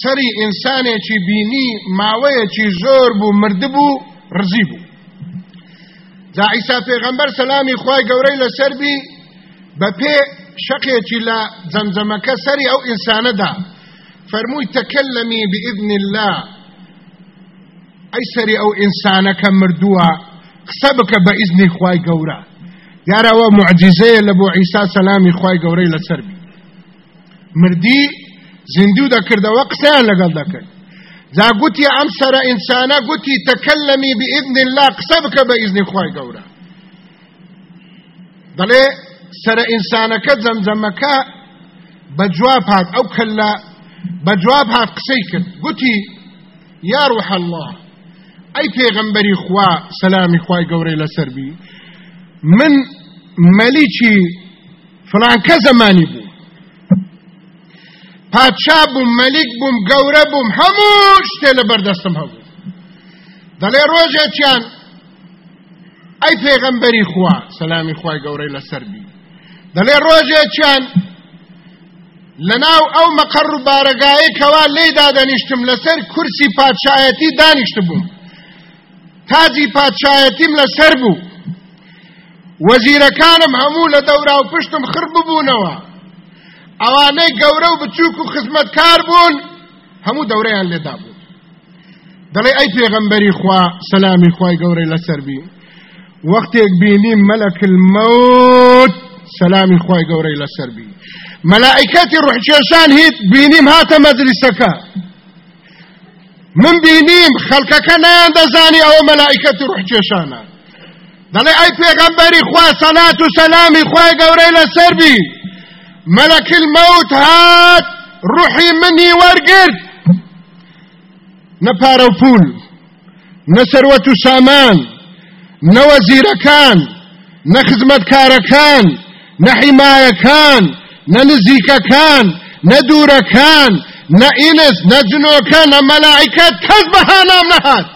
سەری ئینسانێکی بینی ماوەیەکی زۆر بوو مردبوو ڕزی بوو جا عیسا پێغەمبەر سەلامی خوای گەورەی لەسەربی بە پێ شەقێکی لە جەمجەمەکە سەری ئەو ئینسانەدا فەرمووی تەکەلەمی بئذن الله. ئەی سەری ئەو ئینسانەکە مردووە قسە بکە بە ئیزنی خوای گەورە یارەوە معجزەیە لە بۆ عیسا سەلامی خوای گەورەی لەسەر بی. مردی زیندوو دەکردەوە قسەیان لەگەڵ دەکرد جا گوتی ئەم سەرە ئینسانە گوتی تەکەلەمی بئذن الله قسە بکە بە ئیزنی خوای گەورە دەڵێ سەر ئینسانەکە جەمجەمەکە بە جواب هات ئەو کەلە بە هات قسەی کرد. گوتی یا ڕوح الله ئەی پێغەمبەری خوا سەلامی خوای گەورەی لەسەربی من مەلیکی فلان کە زەمانی بوو پادشا بووم مەلیک بووم گەورە بووم هەموو شتێ لە بەردەستم هەبوو. دەڵێ ڕۆژێکیان ئەی پێغەمبەری خوا سەلامی خوای گەورەی لەسەربی دەڵێ ڕۆژێکیان لەناو ئەو مەقڕ و بارەگایەکەوا لێدا دەنیشتم لەسەر کورسی پادشایەتی دانیشت بووم. تاجی پادشایەتیم لەسەر بوو. وەزیرەکانم هەموو لە دەورا و پشتم خڕ ببوونەوە. ئەوانەی گەورە و بچووک و خزمەتکار بوون هەموو دەورەیان لێدا بوو. دەڵێ ئەی پێغەمبەری خوا سەلامی خوای گەورەی لەسەربی وەختێک بینی مەلەک المەوت سەلامی خوای گەورەی لەسەربی مەلائکەتی ڕوحکێشان هیت بینیم هاتە مەجلیسەکە من بینیم خەڵکەکە نیان دەزانی ئەوە مەلائکەتی ڕوحکێشانە دەڵێ ئەی پێغەمبەری خوا سەلات و سەلامی خوای گەورەی لەسەربی مەلەک المەوت هات ڕوحی منی وەرگرت نەپارە و پول نەسەروەت و سامان نەوەزیرەکان نەخزمەتکارەکان نەحیمایەکان نەنزیکەکان نەدوورەکان نە ئینس نە جنۆکە نە مەلائکەت کەس بەهانام نەهات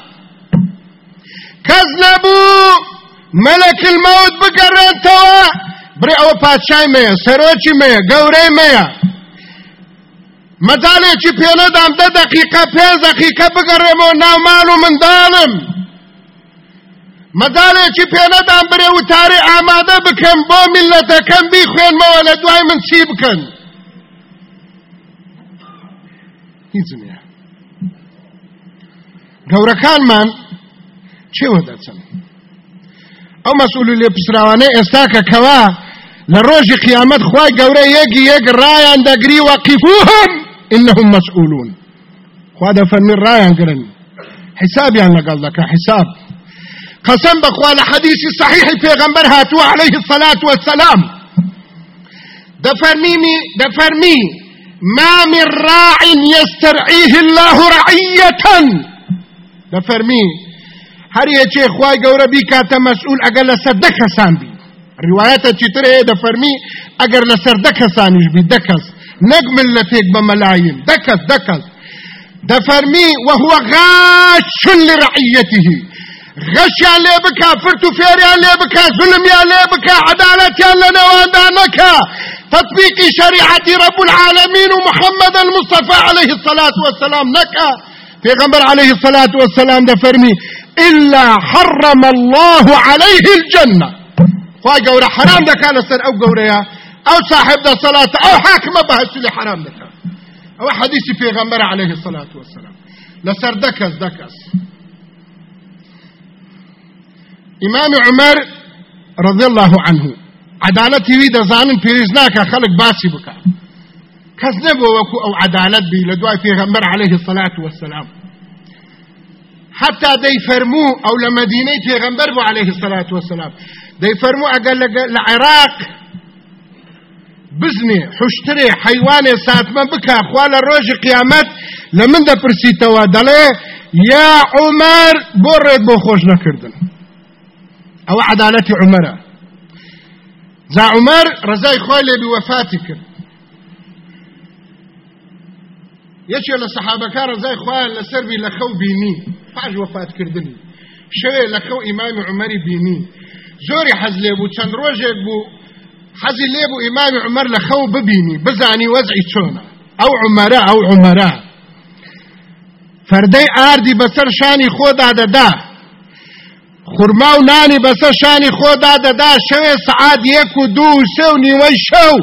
کەس نەبوو مەلەک المەوت برێ ئەوە پادشای مەیە سەرۆکی مەیە گەورەی مەیە. مەدانێکی پێنەدام دە دقیقە پێنج دقیقە بگەڕێمەوە ناومان و منداڵم. مەدانێکی پێنەدام برێ وتاری ئامادە بکەم بۆ میلەتەکەم بیخوێنمەوە لە دوای من چی بکەن؟ هیچ نییە گەورەکانمان چێوە دەچن ئەو مەسئول لێ پسراوانەی ئێستا کە کەوا ڕۆژی قیامەت خوای گەورە یەکی یەک ڕایان دەگری وەقیفوهم إنهم مسؤولون خوا دەفەرمی ڕایان گرن. حسابیان لەگەڵ دەکە حساب. قسم بخوا لحديث صحيح پیغمبر هاتو عليه الصلاة والسلام. دفرميني دفرمي ما من راع يسترعيه الله رعية. دفرمي هر یەکێ خوای گەورە بی کاتە مەسئول ئەگەر لەسەر دە کەسان بی. ڕواەتە چیترێ دەفەرمی ئەگەر لەسەر کەسانیش بی دەکەس نەک ملەتێک بە مەلایم دەکەس دەکەس دەفەرمی وهو غاش لرعيته. غشیان لێ بکە فرت و فێریان لێ بکە زلمیان لێ بکە عدالەتیان لە نەکە تطبيق شريعة رب العالمين ومحمد المصطفى عليه الصلاة والسلام نكا پیغمبر عليه الصلاة والسلام ده فرمي إلا حرم الله عليه الجنة. خواهي قورة حرام كان سر أو قورة أو صاحب ده صلاة أو حاكم بهالسل حرام ده كان أو حديث پیغمبر عليه الصلاة والسلام لسر دكس دكس إمام عمر رضي الله عنه عدالتي وي دزانن بيريزناك خلق باسي بكا كذبوا وكو أو عدالت بي لدواء في غمبر عليه الصلاة والسلام حتى دي فرمو أو لمدينة في غمبر عليه الصلاة والسلام. دي فرمو أقل العراق بزني حشتري حيواني ساتما بكا أخوال الروج قيامت لمن دا برسيتوا دلي يا عمر بۆ ڕێت بۆ خۆش نەکردن ئەو عەدالەتی عمر. جا عمر ڕەزای خوای لێ یەکێ لە سەحابەکە ڕزای خوایان لەسەربی لە خەو بینی. پاش وەفاتکردنی شەوێ لە خەو ئیمامی عمەری بینی. زۆری حەز لێ بوو چەند ڕۆژێک بوو حەزی لێ بوو ئیمامی عمەر لە خەو ببینی بزانی وەزعی چۆنە. ئەو عمەرە ئەو عمەرە فەردەی ئاردی بەسەر شانی خۆدا دەدا. خورما و نانی بەسەر شانی خۆدا دەدا. شەوێ سعات یەک و و سێ و نیوەی شەو.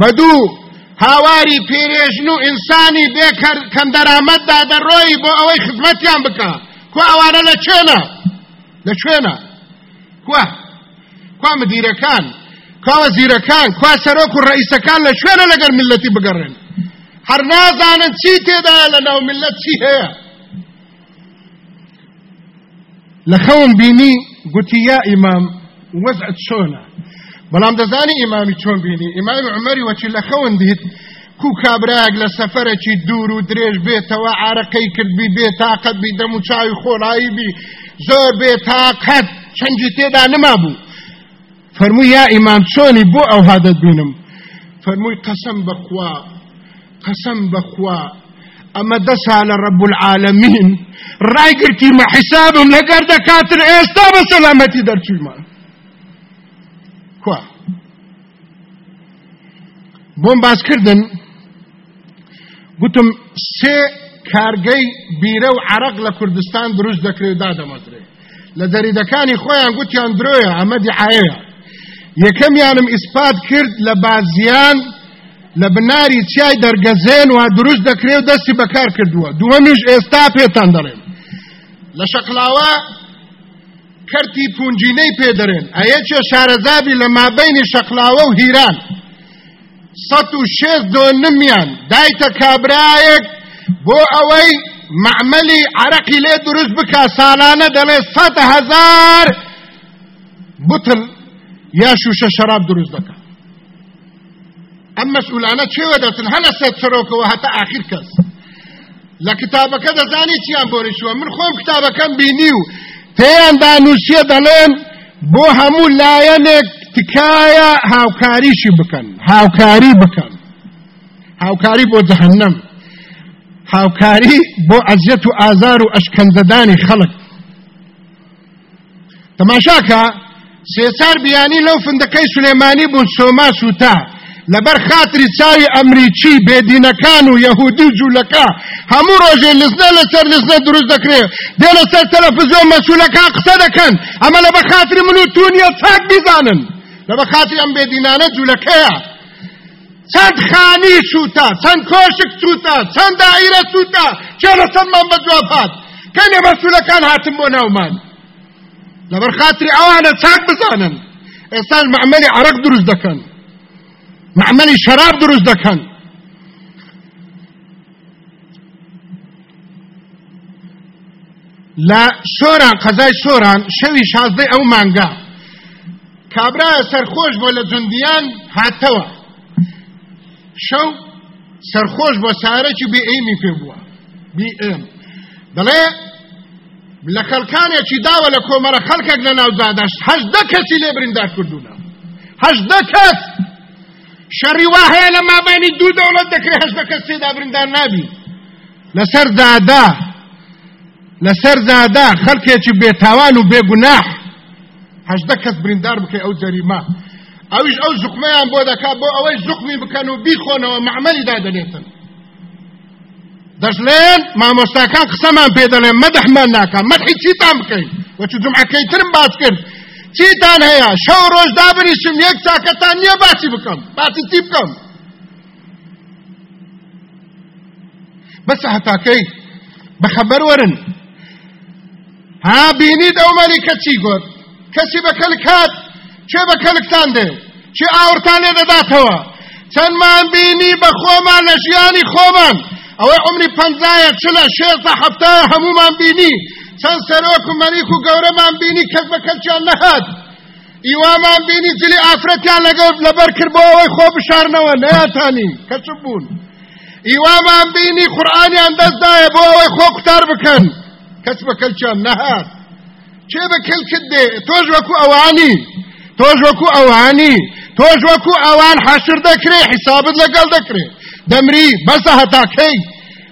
بە دوو هاواری پێرێژن و ئینسانی بێ کەم دەرامەتدا دەڕۆی بۆ ئەوەی خزمەتیان بکە. کو ئەوانە لە چێنە؟ لە کوێنە کوە کوا مدیرەکان؟ کوا وەزیرەکان؟ کوا سەرۆک و ڕئیسەکان لە شوێنە لەگەر ملەتی بگەڕێن؟ هەر نازانن چی تێدایە لە ناو ملەت چی هەیە؟ لە خەوم بینی گوتی یا ئیمام وەزعت چۆنە بەڵام دەزانی ئیمامی چۆن بینی. ئیمامی عمەری وەچی لە خەون دیت کو کابراەک لە سەفەرێکی دوور و درێژ بێتەوە عرەقەی کردبی بێ تاقەت بی دەم و چاوی خۆڵایی بی زۆر بێ تاقەت چەنجی تێدا نما بوو. فەرمووی یا ئیمام چۆنی بۆ ئەو هادەت بینم؟ فەرمووی قەسەم بەخوا قەسەم بەخوا. ئەمە دەسا لە ڕەب العالەمین ڕایگرتیمە حیسابم لەگەر دەکاتر ئێستا بە سەلامەتی دەرچوویمان کوا بۆم باسکردن گوتم سێ کارگەی بیرە و عرق لە کوردستان دروست دەکرێت و دادەمەزرێ. لە دەریدەکانی خۆیان گوتیان درۆیە ئەمە دیعایەیە یەکەمیانم ئیسبات کرد لە بازیان لە بناری چای دەرگەزێن و دروست دەکرێت و دەستی بەکار کردووە. دووەمیش ئێستا پێتان دەڵێن لە شەقلاوە کەرتی پونجینەی پێدەرێن. ئەیەکێ شارەزابی لە مابینی شەقلاوە و هیران. سەد و شێست دۆنمیان. دایتە کابرایەک بۆ ئەوەی معمەلی عرەقی لێ دروست بکە. ساڵانە دەڵێ سەد هەزار بتل یا شوشە شەراب دروست دەکە. ئەم مەسئولانە چێوە دەتن هەنە سێت سەرۆکەوە هەتا ئاخیر کەس. لە کتابەکە دەزانی چیان بۆریشوە من خۆم کتابەکەم بینی و تێیاندا نووسە دەڵێن بۆ هەموو لایەنێک تکایە هاوکاریشی بکەن. هاوکاری بکەن. هاوکاری بۆ جەهنم. هاوکاری بۆ ئەزیەت و ئازار و ئەشکەنجەدانی خەڵک. تەماشاکە سێسار بیانی لەو فندەکەی سولێمانی بوون سۆما سوتا لەبەر خاتری چاوی ئەمریکی بێدینەکان و یەهودی و جوولەکە. هەموو ڕۆژێ لزنە لەسەر لزنە دروست دەکرێت دێ لەسەر تەلەفزیۆن مەسوولەکە قسە دەکەن. ئەمە لە بە خاتری من و تۆ نییە چاک بیزانن. لە بە خاتری ئەم بێدینانە جوولەکەیە. چەند خانی سووتە چەند کۆشک سووتە چەند دائیرە سووتە چێ لەسەرمان بە جوابات کەنێ مەسوولەکان هاتم بۆ ناومان؟ لەبەر خاتری ئەوانە چاک بزانن. ئێستان معمەلی عرق دروست دەکەن. معمەلی شەراب دروست دەکەن. لە سۆران قەزای سۆران شەوی شازدەی ئەو مانگا. کابرایە سەرخۆش بۆ لە جوندیان هاتەوە. شەو سەرخۆش بۆ سارەکی بێ ئەیمی پێ بووە. بی ئێم دەڵێ لە خەڵکانێکی داوە لە کۆمەرە خەڵکێک لە ناوزادەش هەشدە کەسی لێ بریندار کردوونە هەشدە کەس! شەڕی وا هەیە لە مابینی دوو دەوڵەت دەکرێت هەشدە کەس تێدا بریندار نابی. لەسەر زادا لەسەر زادا خەڵکێکی بێتاوان و بێگوناح. هەشدە کەس بریندار بکەی ئەو جەریمە ئەویش ئەو زوقمەیان بۆ دەکات بۆ ئەوەی زوقمی بکەن و بیخۆنەوە معمەلی دادەنێتن. دەژڵێن مامۆستاکان قسەمان پێ دەڵێن مەدەحمان ناکە مەدحی چیتان بکەین؟ وەچ جمعەکەی ترم باس کرد. چیتان هەیە؟ شەو ڕۆژ دابنیشم یەک چاکەتان نییە باسی بکەم باسی چی بکەم؟ بەس هەتاکەی بەخەبەر وەرن. ها بینید ئەو مەلیکە چی گوت؟ کەسی بە کەلکات چێ بە کەلکتان دێ؟ چێ ئاورتان لێ دەداتەوە؟ چەندمان بینی بە خۆمان لە ژیانی خۆمان؟ ئەوەی عمری پەنجایە چلە شێزە هەفتایە هەمومان بینی. چەند سەرۆک و مەریخ و گەورەمان بینی کەس بە کەلچیان نەهات. ئیوامان بینی جلی ئافرەتیان لەگەڵ لەبەر کرد بۆ ئەوەی خۆ بشارنەوە. نەیاتانی کەچ بوون. ئیوامان بینی قورآانیان دەستدایە بۆ ئەوەی خۆ قوتار بکەن. کەس بە کەلچیان نەهات. چێ بە کەل کرد دێ؟ تۆش وەکو ئەوانی. تۆش وەکو ئەوانی. تۆش وەکو ئەوان حەشر دەکرێ حیسابت لەگەڵ دەکرێ. دەمری بەسە هەتاکەی.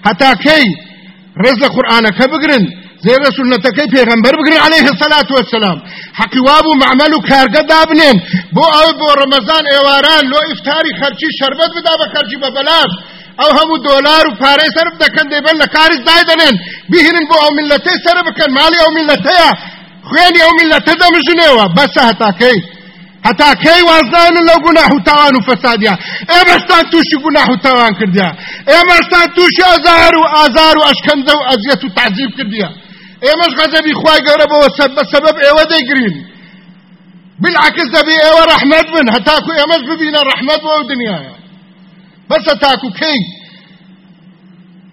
هەتاکەی. ڕێز لە قورآانەکە بگرن. زێرە سنەتەکەی پێغەمبەر بگرن عليه الصلاة والسلام. حەقی وابوو معمەل و کارگە دابنێن بۆ ئەو بۆ ڕەمەزان ئێواران لۆ ئیفتاری خەرچی شەربەت بدا بە خەرجی بە بەلاش ئەو هەموو دۆلار و پارەی سەرف دەکەن دەبن لە کاریش دای دەنێن بهێنن بۆ ئەو میلەتەی سەر بکەن ماڵی ئەو میلەتەیە خوێنی ئەو میلەتە دەمژنێەوە بەسە هەتاکەی هەتا کەی وازدانن لەو گوناح و تاوان و فەسادیا ئێمەستان تووشی گوناح و تاوان کردیا ئێمەستان تووشی ئەزار و ئازار و ئەشکەندە و ئەزیەت و تعزیب کردیا ئێمەش غەزەبی خوای گەورە بەوە بە سەبەب ئێوە دەیگرین. بالعکس دەبێ ئێوە ڕەحمەت بن هەتاکو ئێمەش ببینە ڕەحمەت بۆ دنیاە. بەسە تاکو کەی.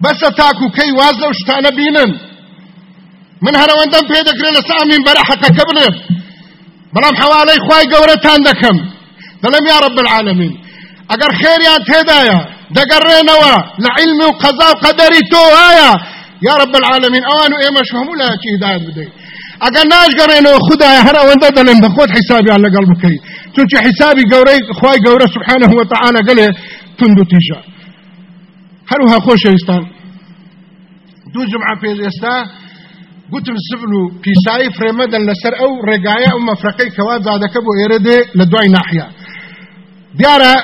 بەسە تاکو کەی واز لەو شتانە بینن. من هەرەوەندەم پێ دەکرێت لە سامین بەرە حەقەکە بڵێن بەڵام حواڵەی خوای گەورەتان دەکەم. دەڵێم یا رب العالمین. ئەگەر خێریان تێدایە دەگەڕێنەوە لە علم و قەزا و قەدەری تۆ هایە یا رب العالمین ئەوان و ئێمەش هەموو لایەکی هدایت بدەین ئەگەر ناشگەڕێنەوە خدایە هەر ئەوەندە دەڵێن بە خۆت حیسابیان لەگەڵ بکەیت چونکە حیسابی گەورەی خوای گەورە سبحانه وتعالى گەلێ تند و تیژە هەروها خۆشەویستان دوو جمعە پێش ئێستا گوتم سبل و پیسایی فرێمەدەن لەسەر ئەو ڕێگایە ئەو مەفرەکەی کەوا زادەکە بۆ ئێرە دێ لە دوای ناحیا دیارە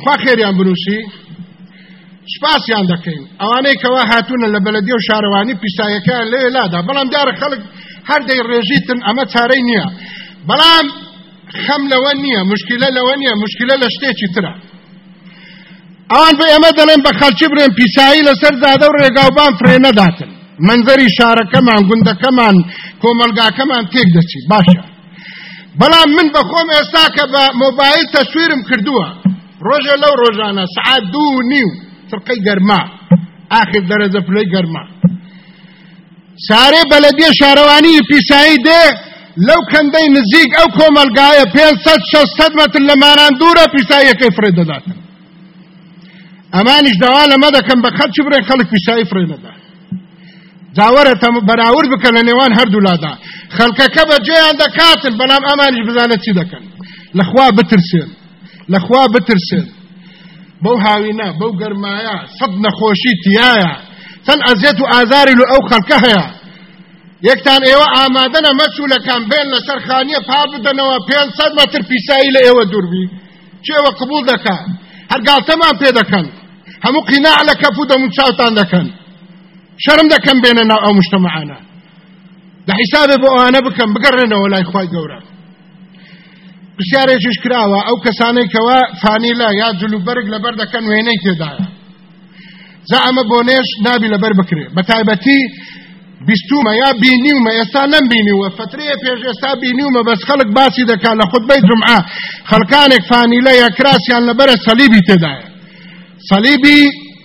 خوا خێریان بنووسی سپاسیان دەکەین. ئەوانەی کەوا هاتوونە لە بەلەدی و شارەوانی پیسایەکە لێ لادا. بەڵام دیارە خەڵک هەردەی ڕێژیتن ئەمە چارەی نییە. بەڵام خەم لەوە نییە مشکلە لەوە نییە مشکلە لە شتێکی ترە. ئەوان بە ئێمە دەڵێن بە خەلکی برێن پیسایی لەسەر زادە و ڕێگاوبان فرێ نەداتن. منزەری شارەکەمان گوندەکەمان کۆمەلگاکەمان تێک دەچی. باشە. بەڵام من بەخۆم ئێستا کە بە مۆبایل تەسویرم کردووە. ڕۆژە لەو ڕۆژانە سعات دوو نیو فرقەی گەرما آخر دەرەجە پلەی گەرما سارێ بەلەدیە شارەوانی پیسایی دێ لەو کەندەی نزیک ئەو کۆمەلگایە 500 600 متر لە مانان دوورە پیسایەکەی فرێ دەداتن ئەمانیش داوا لەمە دەکەم بە خەلکی بڕێن خەڵک پیسایی فرێ نەدا جاوەرە بەراورد بکە لە نێوان هەردوولادا خەڵکەکە بە جێیان دەکاتن بەڵام ئەمانیش بزانە چی دەکەن لەخوا بترسێن لەخوا بترسێن بەو هاوینە بەو گەرمایە سەد نەخۆشی تایە چەند ئەزیێت و ئازاری لە ئەو خەڵکە هەیە. یەکتان ئێوە ئامادەنە مەچوولەکان بێن لەسەر خانیە پا بدەنەوە پێ سەد مەتر پیسایی لە ئێوە دووربی چێوە قبول دەکە هەرگاتەمان پێ دەکەن. هەموو قیناع لە کەف و دەمون چاوتان دەکەن. شەرم دەکەم بێنە ناو ئەو مشتەمەعانە لە حیسابێ بۆ ئەوانە بکەم بگەڕێنەوە لای خی گەورە. پرسیارێکیش کراوە ئەو کەسانەی کەوا فانیلا یا جلوبەرگ لەبەر دەکەن وێنەی تێدایە. جا ئەمە بۆ نێش نابی لەبەر بکرێ. بە تایبەتی بیستومە یا بینیومە ئێستا نەمبینیوە. فترەیە پێش ئێستا بینیومە بەس خەڵک باسی دەکات لە خودبەی جمعە. خەڵکانێک فانیلە یا کراسیان لەبەرە سەلیبی تێدایە. سەلیبی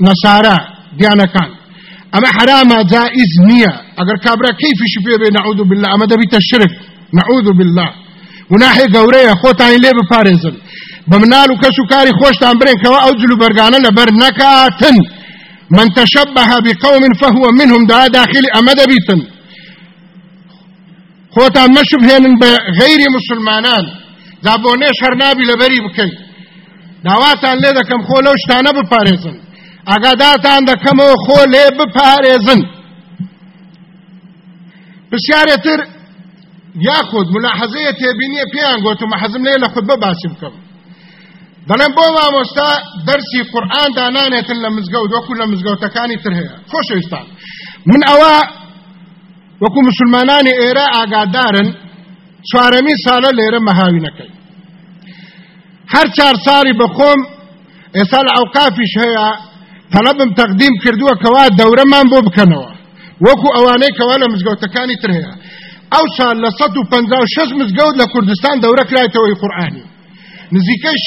نەسارە دیانەکان. ئەمە حرامە جائز نییە. ئەگەر کابرا کەیفیشی پێ بێ نعوذ بالله. ئەمە دەبیتە شرک. نعوذ بالله. گوناحی گەورەیە خۆتان لێ بپارێزن بە منال و کەس و کاری خۆشتان برێن کەەوە ئەو جلو بەرگانە لەبەر نەکاتن من تشبه بقوم فهو منهم دا داخل أمد بيتن خوتان مشبهن بغير مسلمانان. دابوني شرنابي لبري بكي داواتان لێ دەکەم خۆ لەو شتانە بپارێزن ئاگاداتان دەکەمەوە خۆ لێ بپارێزن پرسیارێتر یاخود ملاحەزەیە تێبینیە پێیان گوتم حەزم لێ لە خود بەباسی بکەم. دەڵێن بۆ مامۆستا دەرسی قورآن دانانێتن لە مزگەوت وەکو لە مزگەوتەکانی تر هەیە. خۆشەویستان من ئەوە وەکو مسلمانانی ئێرە ئاگادارن چوارەمی ساڵە لێرە مەهاوینەکەی هەر چار ساڵی بەخۆم ئێستا لە ئەوقافیش هەیە تەلەبم تەقدیم کردووە کەوا دەورەمان بۆ بکەنەوە. وەکو ئەوانەی کەوا لە مزگەوتەکانی تر هەیە. ئەو سال لە 156 مزگەوت لە کوردستان دەورە کرایتەوەی قورآانی نزیکەی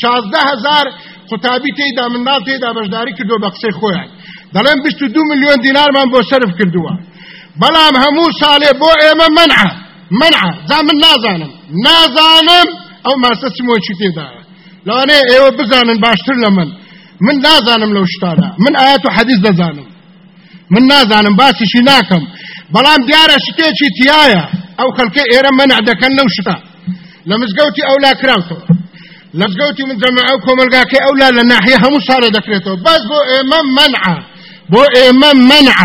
شازدە هزار قوتابی تێدا منداڵ تێدا بەشداری کردو بە قسەی خۆیان دەڵێن 22 میلیۆن دینارمان بۆ سرف کردووە بەڵام هەموو ساڵێ بۆ ئێمە منع منع زا من نازانم. نازانم ئەو ماسە چمۆچی تێدایە لەوانەیە ئێوە بزانن باشتر لە من. نازانم لەو شتانە من ئاەت و حەدیث دەزانم من نازانم. باسیشی ناکەم بەڵام دیارە شتێکی تایە ئەو خەڵکە ئێرە منع دەکەن لەو شتە لە مزگەوتی ئەولا کراوتەوە لە من جەمع ئەو کۆمەلگاکەی ئەولا لە ناحیە هەموو ساڵە دەکرێتەوە بەس بۆ ئێمە منع بۆ ئێمە منع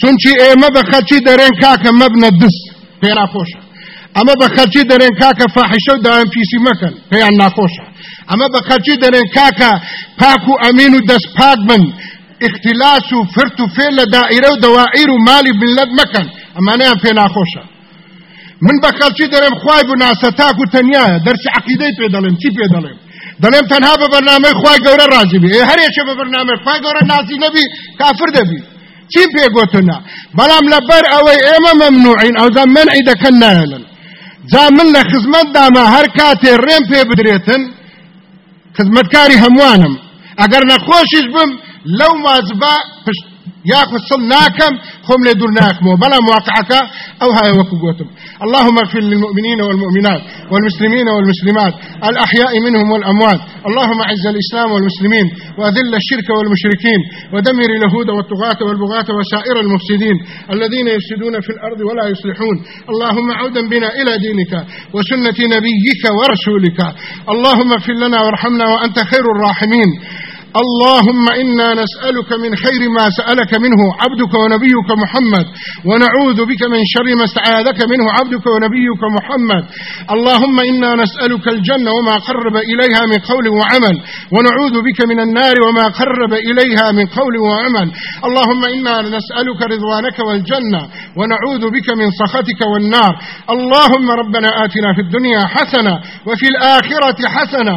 چونکی ئێمە بە خەلکی دەرێن کاکە مەبنە دست پێ ناخۆشە ئەمە بە خەلکی دەرێن کاکە فاحشە و داوام پیسی مەکەن پێیان ناخۆشە ئەمە بە خەلکی دەرێن کاکە پاک و ئەمین پاک اختلاس و فرت و فێ لە دائیرە و دەوائیر و مالی بلەت مەکەن. ئەمانەیان پێ ناخۆشە. من بە خەلکی دەرێم خوای بوو ناسە تاک و تەنیایە. دەرسی عقیدەی پێ دەڵێم. چی پێ دەڵێم؟ دەڵێم تەنها بە بەرنامەی خوای گەورە ڕازی بی هەرێکە بە بەرنامەی خوای گەورە نازی نەبی کافر دەبی. چیم پێ گوتنا بەڵام لەبەر ئەوەی ئێمە مەمنوعین ئەوزا منعی دەکەن نایەلن جا من لە خزمەت داما هەر کاتێ ڕێم پێ بدرێتن خزمەتکاری هەمووانم. ئەگەر نەخۆشیش بم لەو مازبا پشت ياخذ صل ناكم خم لدور ناكم بلا مواقعك أو هاي وكو قوتم اللهم اغفر للمؤمنين والمؤمنات والمسلمين والمسلمات الأحياء منهم والأموات. اللهم أعز الإسلام والمسلمين وأذل الشرك والمشركين ودمر اليهود والطغاة والبغاة وسائر المفسدين الذين يفسدون في الأرض ولا يصلحون. اللهم عودا بنا إلى دينك وسنة نبيك ورسولك. اللهم اغفر لنا وارحمنا وأنت خير الراحمين. اللهم إنا نسألك من خير ما سألك منه عبدك ونبيك محمد ونعوذ بك من شر ما استعاذك منه عبدك ونبيك محمد. اللهم إنا نسألك الجنة وما قرب إليها من قول وعمل ونعوذ بك من النار وما قرب إليها من قول وعمل. اللهم إنا نسألك رضوانك والجنة ونعوذ بك من سخطك والنار. اللهم ربنا آتنا في الدنيا حسنة وفي الآخرة حسنة